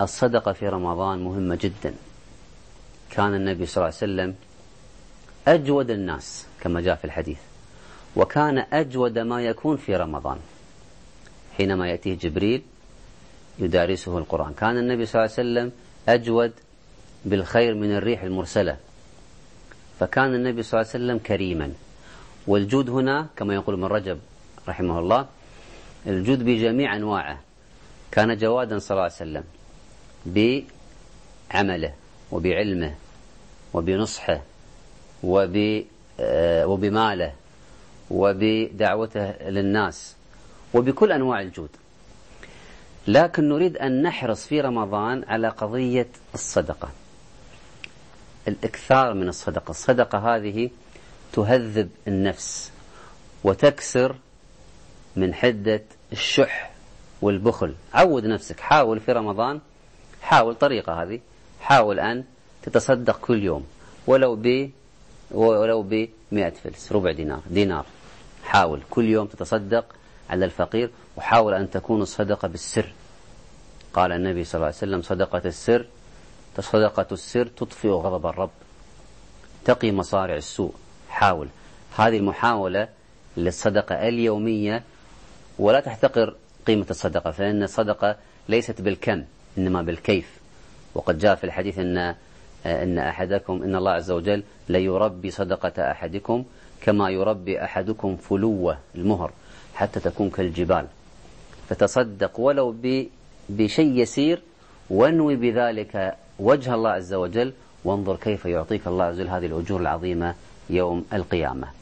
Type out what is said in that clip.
الصدقة في رمضان مهمة جدا. كان النبي صلى الله عليه وسلم أجود الناس كما جاء في الحديث وكان أجود ما يكون في رمضان حينما يأتيه جبريل يدارسه القرآن. كان النبي صلى الله عليه وسلم أجود بالخير من الريح المرسلة فكان النبي صلى الله عليه وسلم كريما. والجود هنا كما يقول ابن رجب رحمه الله الجود بجميع أنواعه كان جوادا صلى الله عليه وسلم. بعمله وبعلمه وبنصحه آه، وبماله وبدعوته للناس وبكل أنواع الجود. لكن نريد أن نحرص في رمضان على قضية الصدقة الإكثار من الصدقة. الصدقة هذه تهذب النفس وتكسر من حدة الشح والبخل. عود نفسك حاول في رمضان حاول طريقة هذه. حاول أن تتصدق كل يوم. ولو ب ولو ب 100 فلس ربع دينار دينار. حاول كل يوم تتصدق على الفقير وحاول أن تكون الصدقة بالسر. قال النبي صلى الله عليه وسلم صدقة السر صدقة السر تطفئ غضب الرب. تقي مصارع السوء. حاول. هذه المحاولة للصدقة اليومية ولا تحتقر قيمة الصدقة فإن الصدقة ليست بالكم. إنما بالكيف. وقد جاء في الحديث أن إن أحدكم إن الله عز وجل ليربي صدقة أحدكم كما يربي أحدكم فلوة المهر حتى تكون كالجبال. فتصدق ولو بشيء يسير وانوي بذلك وجه الله عز وجل وانظر كيف يعطيك الله عز وجل هذه الأجور العظيمة يوم القيامة.